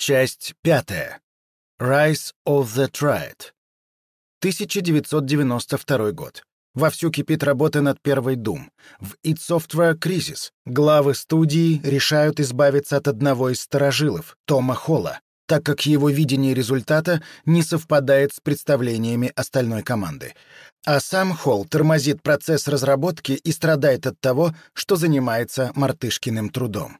Часть пятая. Rise of the Triad. 1992 год. Вовсю кипит работа над первой Doom. В id Software кризис. Главы студии решают избавиться от одного из сторожилов, Тома Холла, так как его видение результата не совпадает с представлениями остальной команды. А сам Холл тормозит процесс разработки и страдает от того, что занимается мартышкиным трудом.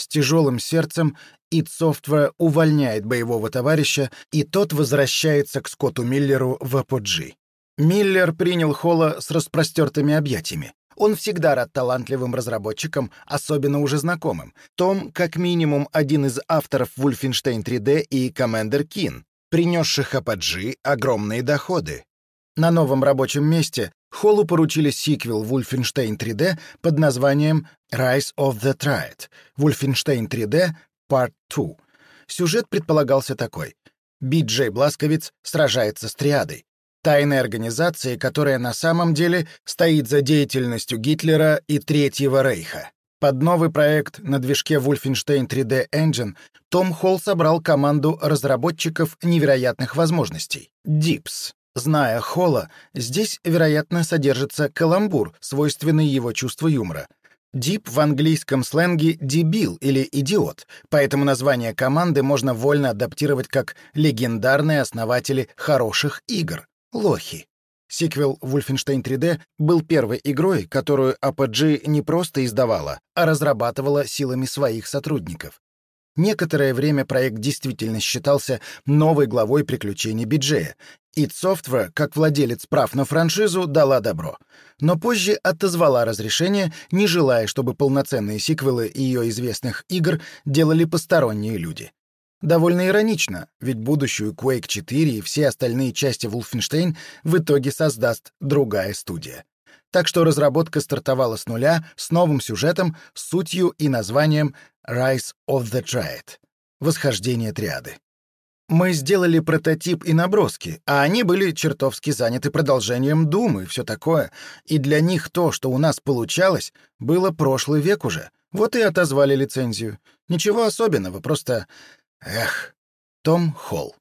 С тяжелым сердцем id Software увольняет боевого товарища, и тот возвращается к Скотту Миллеру в Apogee. Миллер принял Холла с распростертыми объятиями. Он всегда рад талантливым разработчикам, особенно уже знакомым. Том, как минимум, один из авторов Wolfenstein 3D и Commander Keen, принесших Apogee огромные доходы. На новом рабочем месте Холлу поручили сиквел Wolfenstein 3D под названием Rise of the Triad, Wolfenstein 3D Part 2. Сюжет предполагался такой. Би-Джей Бласковиц сражается с триадой, тайной организацией, которая на самом деле стоит за деятельностью Гитлера и Третьего Рейха. Под новый проект на движке Wolfenstein 3D Engine Том Холл собрал команду разработчиков невероятных возможностей — DIPS. Зная Холла, здесь, вероятно, содержится каламбур, свойственный его чувству юмора. Дип в английском сленге «дебил» или «идиот», поэтому название команды можно вольно адаптировать как «легендарные основатели хороших игр» — «лохи». Сиквел Wolfenstein 3D был первой игрой, которую Apogee не просто издавала, а разрабатывала силами своих сотрудников. Некоторое время проект действительно считался новой главой приключений Биджея, id Software, как владелец прав на франшизу, дала добро. Но позже отозвала разрешение, не желая, чтобы полноценные сиквелы ее известных игр делали посторонние люди. Довольно иронично, ведь будущую Quake 4 и все остальные части Wolfenstein в итоге создаст другая студия. Так что разработка стартовала с нуля, с новым сюжетом, сутью и названием Rise of the Triad — Восхождение триады. Мы сделали прототип и наброски, а они были чертовски заняты продолжением Думы и все такое, и для них то, что у нас получалось, было прошлый век уже. Вот и отозвали лицензию. Ничего особенного, просто... Эх, Том Холл.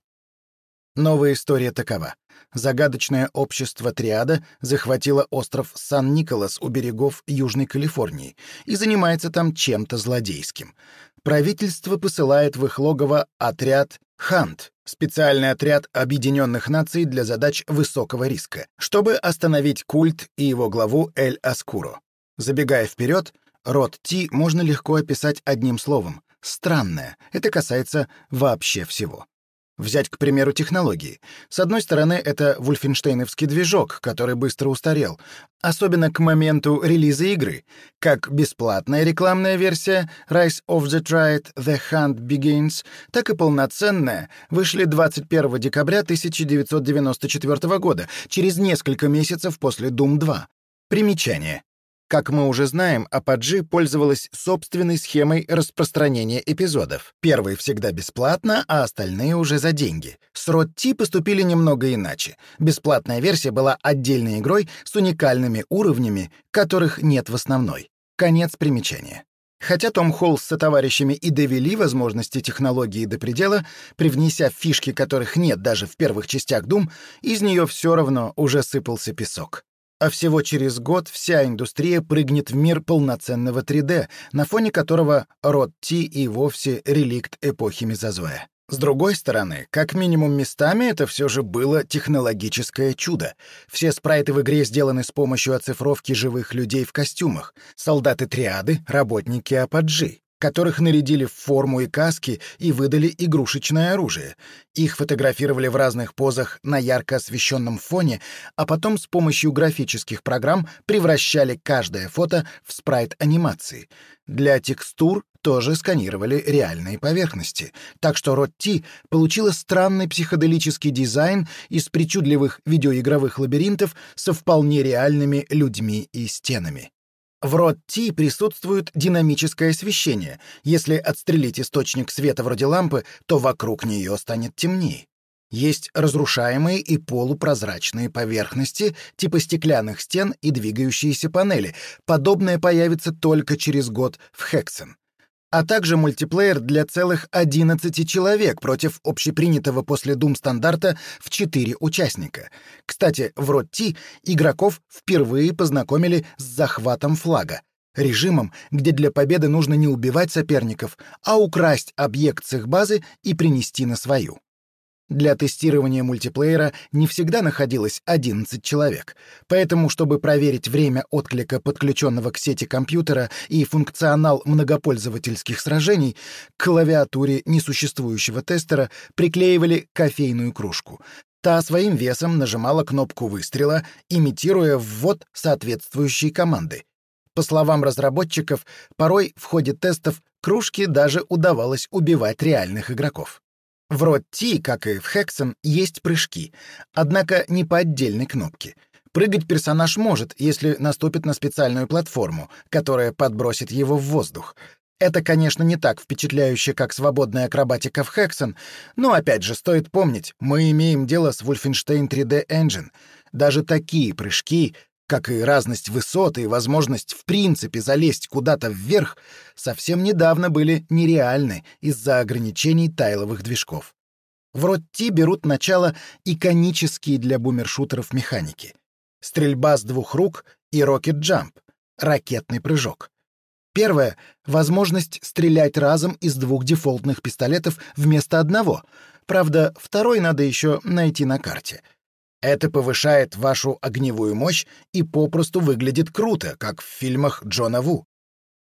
Новая история такова. Загадочное общество Триада захватило остров Сан-Николас у берегов Южной Калифорнии и занимается там чем-то злодейским. Правительство посылает в их логово отряд Хант — специальный отряд Объединенных Наций для задач высокого риска, чтобы остановить культ и его главу Эль Аскуро. Забегая вперед, род Ти можно легко описать одним словом — странное. Это касается вообще всего. Взять, к примеру, технологии. С одной стороны, это вульфенштейновский движок, который быстро устарел, особенно к моменту релиза игры. Как бесплатная рекламная версия Rise of the Triad The Hunt Begins, так и полноценная вышли 21 декабря 1994 года, через несколько месяцев после Doom 2. Примечание. Как мы уже знаем, Apogee пользовалась собственной схемой распространения эпизодов. Первые всегда бесплатно, а остальные уже за деньги. С Ротти поступили немного иначе. Бесплатная версия была отдельной игрой с уникальными уровнями, которых нет в основной. Конец примечания. Хотя Том Холл с сотоварищами и довели возможности технологии до предела, привнеся фишки, которых нет даже в первых частях Doom, из нее все равно уже сыпался песок. А всего через год вся индустрия прыгнет в мир полноценного 3D, на фоне которого род T и вовсе реликт эпохи Мезозоя. С другой стороны, как минимум местами это все же было технологическое чудо. Все спрайты в игре сделаны с помощью оцифровки живых людей в костюмах. Солдаты триады — работники Ападжи которых нарядили в форму и каски и выдали игрушечное оружие. Их фотографировали в разных позах на ярко освещенном фоне, а потом с помощью графических программ превращали каждое фото в спрайт анимации. Для текстур тоже сканировали реальные поверхности. Так что Ротти получила странный психоделический дизайн из причудливых видеоигровых лабиринтов со вполне реальными людьми и стенами. В Ти присутствует динамическое освещение. Если отстрелить источник света вроде лампы, то вокруг нее станет темнее. Есть разрушаемые и полупрозрачные поверхности, типа стеклянных стен и двигающиеся панели. Подобное появится только через год в Хексен. А также мультиплеер для целых 11 человек против общепринятого после Doom стандарта в 4 участника. Кстати, в Род Ти игроков впервые познакомили с захватом флага, режимом, где для победы нужно не убивать соперников, а украсть объект с их базы и принести на свою. Для тестирования мультиплеера не всегда находилось 11 человек, поэтому, чтобы проверить время отклика подключенного к сети компьютера и функционал многопользовательских сражений, к клавиатуре несуществующего тестера приклеивали кофейную кружку. Та своим весом нажимала кнопку выстрела, имитируя ввод соответствующей команды. По словам разработчиков, порой в ходе тестов кружке даже удавалось убивать реальных игроков. В T, как и в Hexen, есть прыжки, однако не по отдельной кнопке. Прыгать персонаж может, если наступит на специальную платформу, которая подбросит его в воздух. Это, конечно, не так впечатляюще, как свободная акробатика в Hexen, но, опять же, стоит помнить, мы имеем дело с Wolfenstein 3D Engine. Даже такие прыжки как и разность высоты и возможность в принципе залезть куда-то вверх, совсем недавно были нереальны из-за ограничений тайловых движков. В Ротти берут начало иконические для бумершутеров механики. Стрельба с двух рук и рокет-джамп — ракетный прыжок. Первое — возможность стрелять разом из двух дефолтных пистолетов вместо одного. Правда, второй надо еще найти на карте — это повышает вашу огневую мощь и попросту выглядит круто, как в фильмах Джона Ву.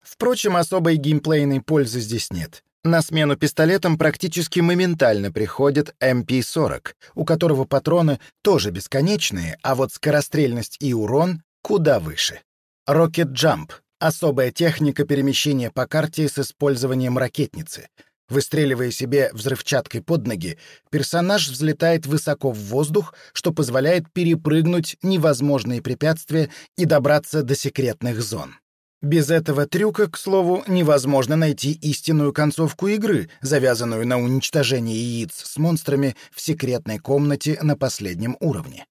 Впрочем, особой геймплейной пользы здесь нет. На смену пистолетам практически моментально приходит MP-40, у которого патроны тоже бесконечные, а вот скорострельность и урон куда выше. Rocket Jump — особая техника перемещения по карте с использованием ракетницы — Выстреливая себе взрывчаткой под ноги, персонаж взлетает высоко в воздух, что позволяет перепрыгнуть невозможные препятствия и добраться до секретных зон. Без этого трюка, к слову, невозможно найти истинную концовку игры, завязанную на уничтожении яиц с монстрами в секретной комнате на последнем уровне.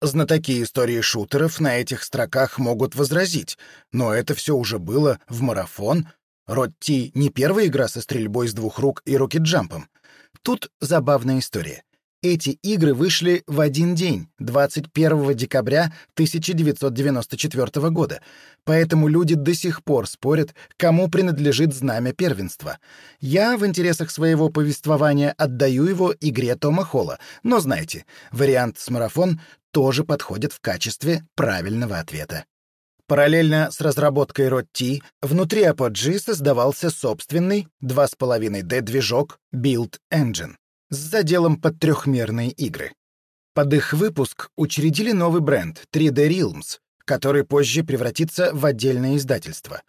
Знатоки истории шутеров на этих строках могут возразить, но это все уже было в марафон Ротти не первая игра со стрельбой с двух рук и рокет-джампом. Тут забавная история. Эти игры вышли в один день, 21 декабря 1994 года, поэтому люди до сих пор спорят, кому принадлежит знамя первенства. Я в интересах своего повествования отдаю его игре Тома Холла, но знаете, вариант с марафон тоже подходит в качестве правильного ответа. Параллельно с разработкой ROT внутри Apogee создавался собственный 2,5D-движок Build Engine с заделом под трехмерные игры. Под их выпуск учредили новый бренд 3D Realms, который позже превратится в отдельное издательство.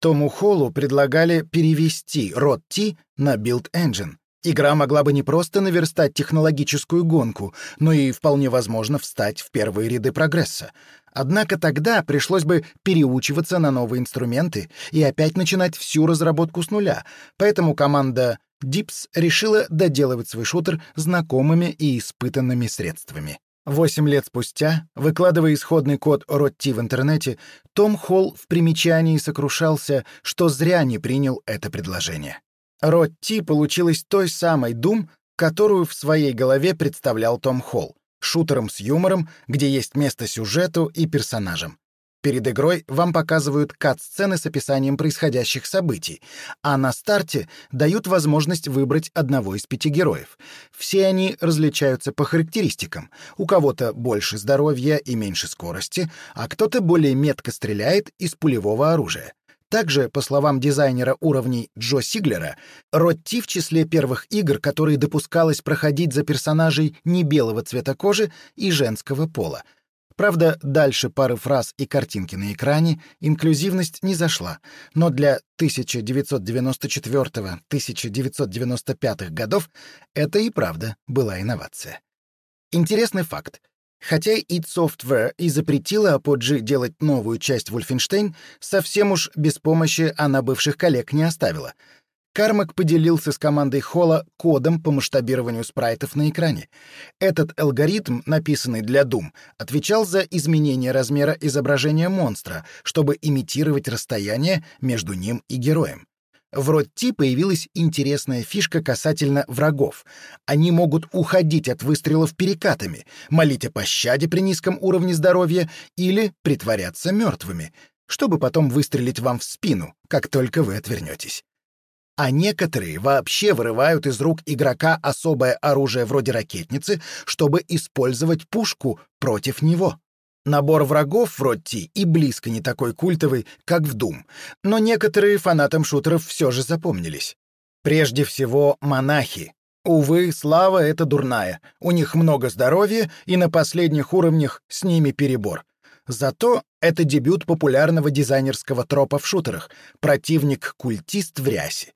Тому Холлу предлагали перевести ROT на Build Engine. Игра могла бы не просто наверстать технологическую гонку, но и, вполне возможно, встать в первые ряды прогресса. Однако тогда пришлось бы переучиваться на новые инструменты и опять начинать всю разработку с нуля, поэтому команда Dips решила доделывать свой шутер знакомыми и испытанными средствами. Восемь лет спустя, выкладывая исходный код Ротти в интернете, Том Холл в примечании сокрушался, что зря не принял это предложение. Ротти получилась той самой Doom, которую в своей голове представлял Том Холл шутером с юмором, где есть место сюжету и персонажам. Перед игрой вам показывают кат-сцены с описанием происходящих событий, а на старте дают возможность выбрать одного из пяти героев. Все они различаются по характеристикам. У кого-то больше здоровья и меньше скорости, а кто-то более метко стреляет из пулевого оружия. Также, по словам дизайнера уровней Джо Сиглера, Ротти в числе первых игр, которые допускалось проходить за персонажей не белого цвета кожи и женского пола. Правда, дальше пары фраз и картинки на экране инклюзивность не зашла, но для 1994-1995 годов это и правда была инновация. Интересный факт. Хотя id Software и запретила Apogee делать новую часть Wolfenstein, совсем уж без помощи она бывших коллег не оставила. Кармак поделился с командой Холла кодом по масштабированию спрайтов на экране. Этот алгоритм, написанный для Doom, отвечал за изменение размера изображения монстра, чтобы имитировать расстояние между ним и героем. В Ротти появилась интересная фишка касательно врагов. Они могут уходить от выстрелов перекатами, молить о пощаде при низком уровне здоровья или притворяться мертвыми, чтобы потом выстрелить вам в спину, как только вы отвернетесь. А некоторые вообще вырывают из рук игрока особое оружие вроде ракетницы, чтобы использовать пушку против него. Набор врагов в Ротти и близко не такой культовый, как в Doom, но некоторые фанатам шутеров все же запомнились. Прежде всего, монахи. Увы, слава — это дурная. У них много здоровья, и на последних уровнях с ними перебор. Зато это дебют популярного дизайнерского тропа в шутерах — противник-культист в рясе.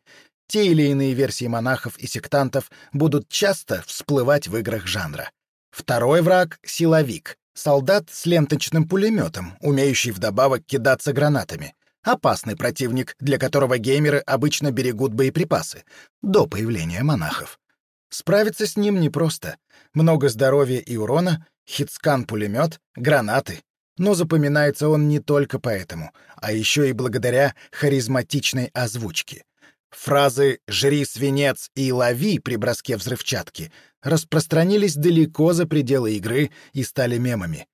Те или иные версии монахов и сектантов будут часто всплывать в играх жанра. Второй враг — силовик, Солдат с ленточным пулеметом, умеющий вдобавок кидаться гранатами. Опасный противник, для которого геймеры обычно берегут боеприпасы, до появления монахов. Справиться с ним непросто. Много здоровья и урона, хитскан-пулемет, гранаты. Но запоминается он не только поэтому, а еще и благодаря харизматичной озвучке. Фразы «жри свинец» и «лови» при броске взрывчатки распространились далеко за пределы игры и стали мемами.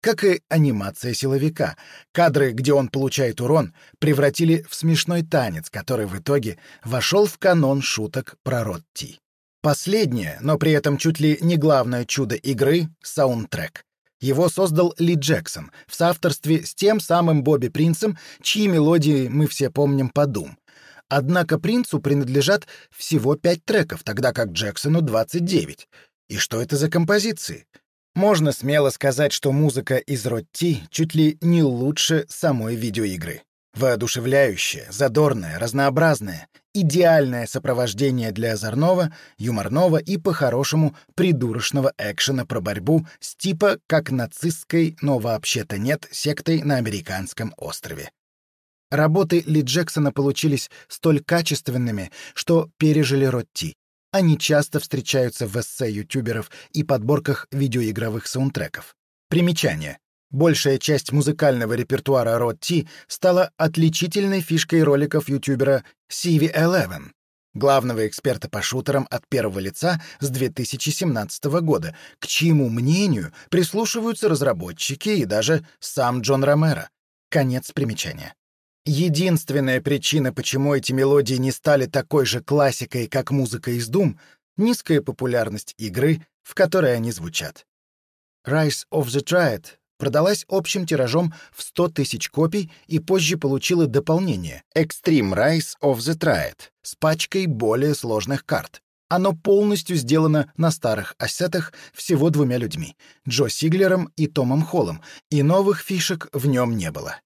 Как и анимация силовика. Кадры, где он получает урон, превратили в смешной танец, который в итоге вошел в канон шуток про Ротти. Последнее, но при этом чуть ли не главное чудо игры — саундтрек. Его создал Ли Джексон в соавторстве с тем самым Бобби Принцем, чьи мелодии мы все помним по Doom. Однако принцу принадлежат всего пять треков, тогда как Джексону 29. И что это за композиции? Можно смело сказать, что музыка из Ротти чуть ли не лучше самой видеоигры. Воодушевляющее, задорное, разнообразное, идеальное сопровождение для озорного, юморного и, по-хорошему, придурочного экшена про борьбу с типа как нацистской, но вообще-то нет, сектой на американском острове. Работы Ли Джексона получились столь качественными, что пережили Ротти. Они часто встречаются в эссе ютуберов и подборках видеоигровых саундтреков. Примечание. Большая часть музыкального репертуара Ротти стала отличительной фишкой роликов ютубера CV11, главного эксперта по шутерам от первого лица с 2017 года, к чьему мнению прислушиваются разработчики и даже сам Джон Ромеро. Конец примечания. Единственная причина, почему эти мелодии не стали такой же классикой, как музыка из Doom — низкая популярность игры, в которой они звучат. Rise of the Triad продалась общим тиражом в 100 тысяч копий и позже получила дополнение Extreme Rise of the Triad с пачкой более сложных карт. Оно полностью сделано на старых ассетах всего двумя людьми — Джо Сиглером и Томом Холлом, и новых фишек в нем не было.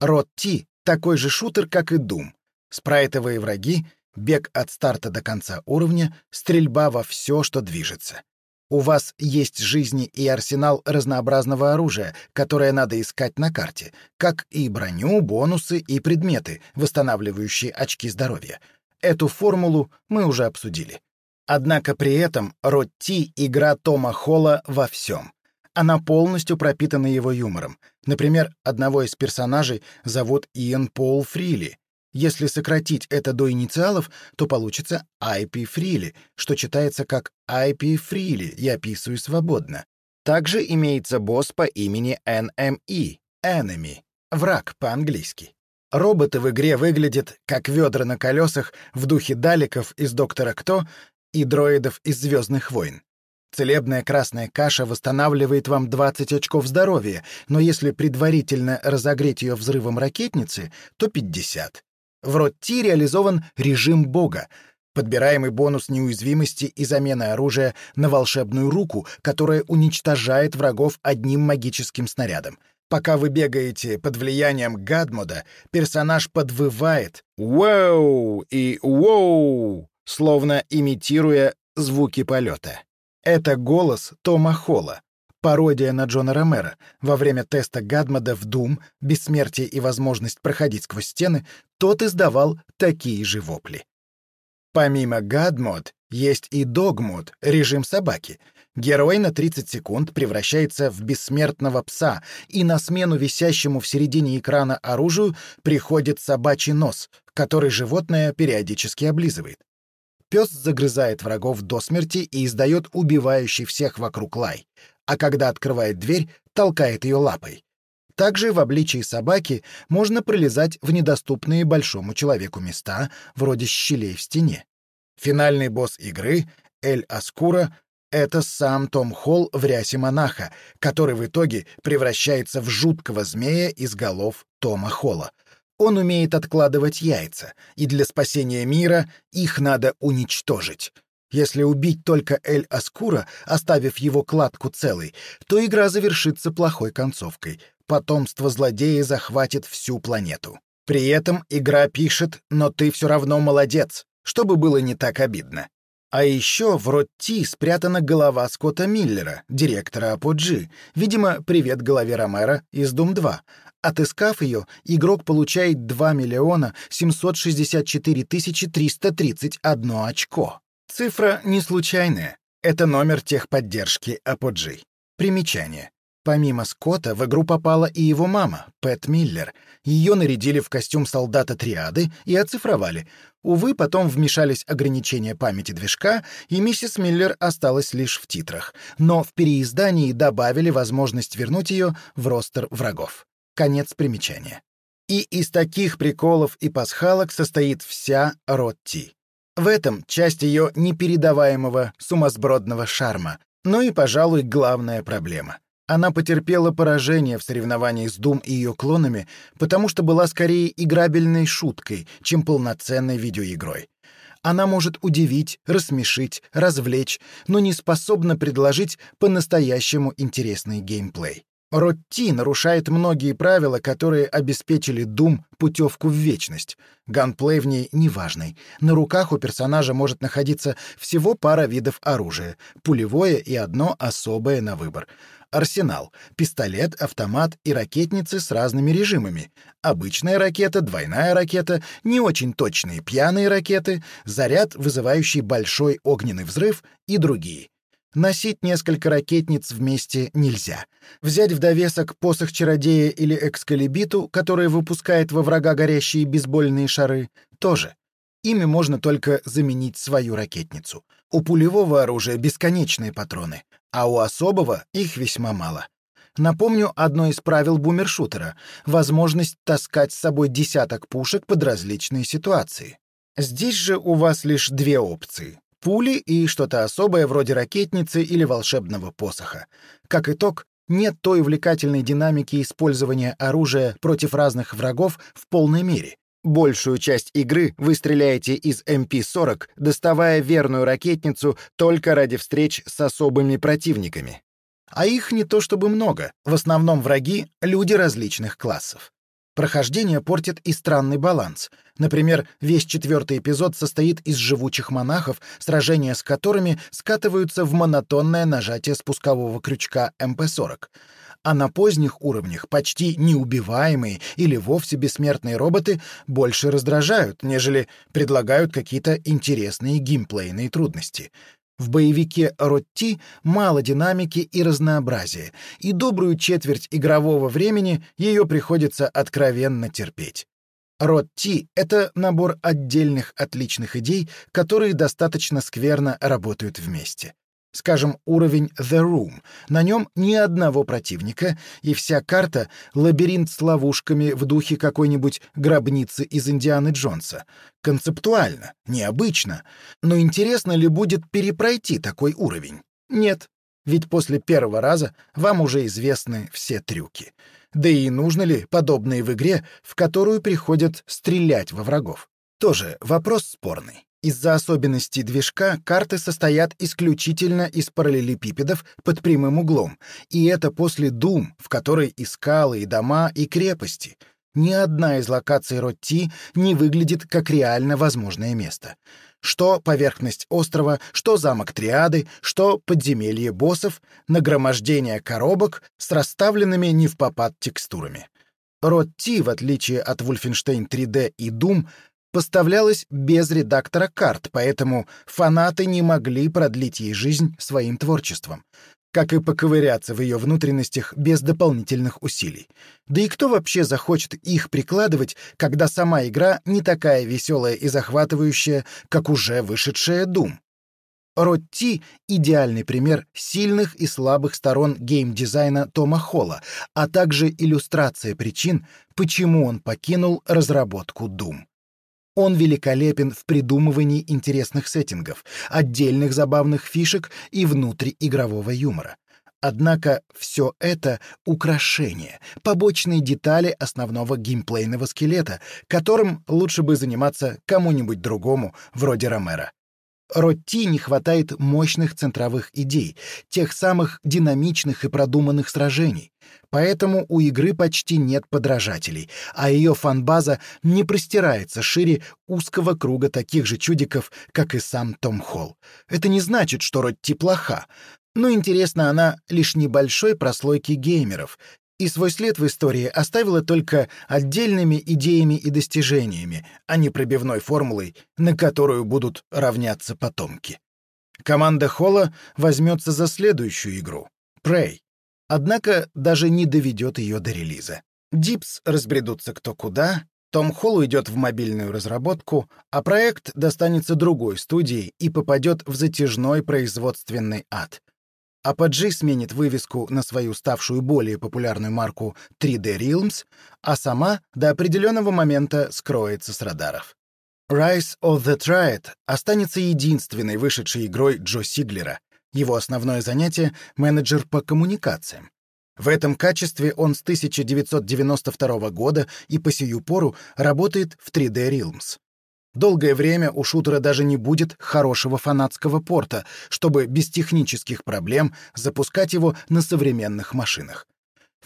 Род Ти такой же шутер, как и Doom. Спрайтовые враги, бег от старта до конца уровня, стрельба во все, что движется. У вас есть жизни и арсенал разнообразного оружия, которое надо искать на карте, как и броню, бонусы и предметы, восстанавливающие очки здоровья. Эту формулу мы уже обсудили. Однако при этом Ротти — игра Тома Холла во всем. Она полностью пропитана его юмором. Например, одного из персонажей зовут Иэн Пол Фрили. Если сократить это до инициалов, то получится IP Фрили, что читается как IP Фрили, я описываю свободно. Также имеется босс по имени NME, Enemy, враг по-английски. Роботы в игре выглядят как ведра на колесах в духе даликов из «Доктора Кто» и дроидов из «Звездных войн». Целебная красная каша восстанавливает вам 20 очков здоровья, но если предварительно разогреть ее взрывом ракетницы, то 50. В Ротти реализован режим бога, подбираемый бонус неуязвимости и замены оружия на волшебную руку, которая уничтожает врагов одним магическим снарядом. Пока вы бегаете под влиянием гадмода, персонаж подвывает «Воу!» и «Воу!», словно имитируя звуки полета. Это голос Тома Холла, пародия на Джона Ромера. Во время теста Гадмода в Doom «Бессмертие и возможность проходить сквозь стены» тот издавал такие же вопли. Помимо Гадмод есть и Догмод, режим собаки. Герой на 30 секунд превращается в бессмертного пса, и на смену висящему в середине экрана оружию приходит собачий нос, который животное периодически облизывает. Пес загрызает врагов до смерти и издает убивающий всех вокруг лай, а когда открывает дверь, толкает ее лапой. Также в обличии собаки можно пролезать в недоступные большому человеку места, вроде щелей в стене. Финальный босс игры, Эль Аскура, это сам Том Холл в рясе монаха, который в итоге превращается в жуткого змея из голов Тома Холла. Он умеет откладывать яйца, и для спасения мира их надо уничтожить. Если убить только Эль Аскура, оставив его кладку целой, то игра завершится плохой концовкой потомство злодея захватит всю планету. При этом игра пишет «но ты все равно молодец», чтобы было не так обидно. А еще в Ротти спрятана голова Скотта Миллера, директора Аподжи, видимо, привет голове Ромера из Дум-2. Отыскав ее, игрок получает 2 миллиона 764 тысячи 331 очко. Цифра не случайная. Это номер техподдержки Аподжи. Примечание. Помимо Скотта в игру попала и его мама, Пэт Миллер. Ее нарядили в костюм солдата триады и оцифровали. Увы, потом вмешались ограничения памяти движка, и миссис Миллер осталась лишь в титрах. Но в переиздании добавили возможность вернуть ее в ростер врагов. Конец примечания. И из таких приколов и пасхалок состоит вся Ротти. В этом часть ее непередаваемого сумасбродного шарма, но и, пожалуй, главная проблема — она потерпела поражение в соревновании с Doom и ее клонами, потому что была скорее играбельной шуткой, чем полноценной видеоигрой. Она может удивить, рассмешить, развлечь, но не способна предложить по-настоящему интересный геймплей. Ротти нарушает многие правила, которые обеспечили Doom путевку в вечность. Ганплей в ней неважный. На руках у персонажа может находиться всего пара видов оружия, пулевое и одно особое на выбор — арсенал — пистолет, автомат и ракетницы с разными режимами. Обычная ракета, двойная ракета, не очень точные пьяные ракеты, заряд, вызывающий большой огненный взрыв и другие. Носить несколько ракетниц вместе нельзя. Взять в довесок посох чародея или экскалибиту, который выпускает во врага горящие бейсбольные шары, тоже. Ими можно только заменить свою ракетницу. У пулевого оружия бесконечные патроны, а у особого их весьма мало. Напомню одно из правил бумершутера — возможность таскать с собой десяток пушек под различные ситуации. Здесь же у вас лишь две опции — пули и что-то особое вроде ракетницы или волшебного посоха. Как итог, нет той увлекательной динамики использования оружия против разных врагов в полной мере. Большую часть игры вы стреляете из MP-40, доставая верную ракетницу только ради встреч с особыми противниками. А их не то чтобы много, в основном враги — люди различных классов. Прохождение портит и странный баланс. Например, весь четвертый эпизод состоит из живучих монахов, сражения с которыми скатываются в монотонное нажатие спускового крючка МП-40 а на поздних уровнях почти неубиваемые или вовсе бессмертные роботы больше раздражают, нежели предлагают какие-то интересные геймплейные трудности. В боевике Ротти мало динамики и разнообразия, и добрую четверть игрового времени ее приходится откровенно терпеть. Ротти — это набор отдельных отличных идей, которые достаточно скверно работают вместе. Скажем, уровень The Room. На нем ни одного противника, и вся карта — лабиринт с ловушками в духе какой-нибудь гробницы из Индианы Джонса. Концептуально, необычно. Но интересно ли будет перепройти такой уровень? Нет, ведь после первого раза вам уже известны все трюки. Да и нужно ли подобные в игре, в которую приходят стрелять во врагов? Тоже вопрос спорный. Из-за особенностей движка карты состоят исключительно из параллелепипедов под прямым углом, и это после Дум, в которой и скалы, и дома, и крепости. Ни одна из локаций Ротти не выглядит как реально возможное место. Что поверхность острова, что замок Триады, что подземелье боссов, нагромождение коробок с расставленными не в попад текстурами. Ротти, в отличие от Wolfenstein 3D и Doom, поставлялась без редактора карт, поэтому фанаты не могли продлить ей жизнь своим творчеством как и поковыряться в ее внутренностях без дополнительных усилий. Да и кто вообще захочет их прикладывать, когда сама игра не такая веселая и захватывающая, как уже вышедшая Doom? Ротти — идеальный пример сильных и слабых сторон геймдизайна Тома Холла, а также иллюстрация причин, почему он покинул разработку Doom. Он великолепен в придумывании интересных сеттингов, отдельных забавных фишек и внутриигрового юмора. Однако все это — украшение, побочные детали основного геймплейного скелета, которым лучше бы заниматься кому-нибудь другому, вроде Ромера. Ротти не хватает мощных центровых идей, тех самых динамичных и продуманных сражений. Поэтому у игры почти нет подражателей, а ее фанбаза не простирается шире узкого круга таких же чудиков, как и сам Том Холл. Это не значит, что Ротти плоха, но интересна она лишь небольшой прослойке геймеров, и свой след в истории оставила только отдельными идеями и достижениями, а не пробивной формулой, на которую будут равняться потомки. Команда Холла возьмется за следующую игру — Prey. Однако даже не доведет ее до релиза. Дипс разбредутся кто куда, том Холл уйдет в мобильную разработку, а проект достанется другой студии и попадет в затяжной производственный ад. Apogee сменит вывеску на свою ставшую более популярную марку 3D Realms, а сама до определенного момента скроется с радаров. Rise of the Triad останется единственной вышедшей игрой Джо Сиглера. Его основное занятие — менеджер по коммуникациям. В этом качестве он с 1992 года и по сию пору работает в 3D Realms. Долгое время у шутера даже не будет хорошего фанатского порта, чтобы без технических проблем запускать его на современных машинах.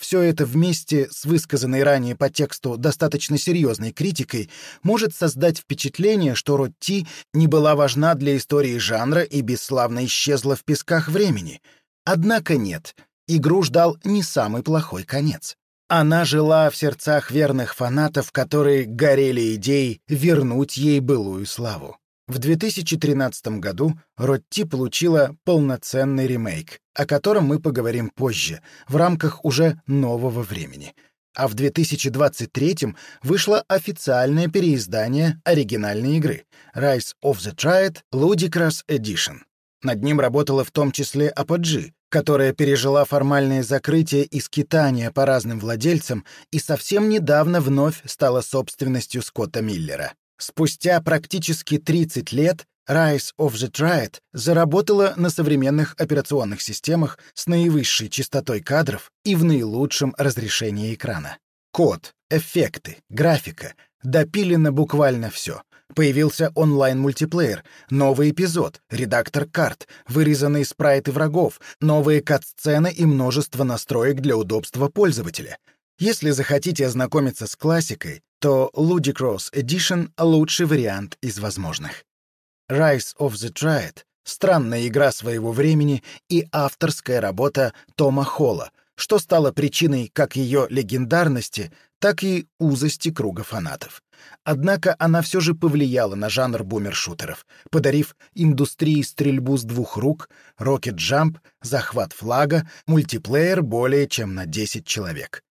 Все это вместе с высказанной ранее по тексту достаточно серьезной критикой может создать впечатление, что Ротти не была важна для истории жанра и бесславно исчезла в песках времени. Однако нет, игру ждал не самый плохой конец. Она жила в сердцах верных фанатов, которые горели идеей вернуть ей былую славу. В 2013 году Ротти получила полноценный ремейк, о котором мы поговорим позже, в рамках уже нового времени. А в 2023 вышло официальное переиздание оригинальной игры Rise of the Triad Ludicrous Edition. Над ним работала в том числе Apogee, которая пережила формальное закрытие и скитание по разным владельцам и совсем недавно вновь стала собственностью Скотта Миллера. Спустя практически 30 лет Rise of the Triad заработала на современных операционных системах с наивысшей частотой кадров и в наилучшем разрешении экрана. Код, эффекты, графика — допилено буквально все. Появился онлайн-мультиплеер, новый эпизод, редактор карт, вырезанные спрайты врагов, новые кат-сцены и множество настроек для удобства пользователя. Если захотите ознакомиться с классикой, то Ludicrous Edition — лучший вариант из возможных. Rise of the Triad — странная игра своего времени и авторская работа Тома Холла, что стало причиной как ее легендарности, так и узости круга фанатов. Однако она все же повлияла на жанр бумершутеров, подарив индустрии стрельбу с двух рук, рокет-джамп, захват флага, мультиплеер более чем на 10 человек.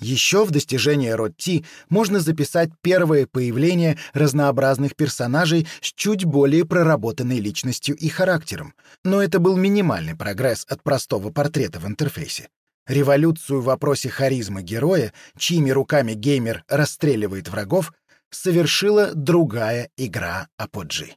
Еще в достижение Ротти можно записать первое появление разнообразных персонажей с чуть более проработанной личностью и характером, но это был минимальный прогресс от простого портрета в интерфейсе. Революцию в вопросе харизмы героя, чьими руками геймер расстреливает врагов, совершила другая игра Аподжи.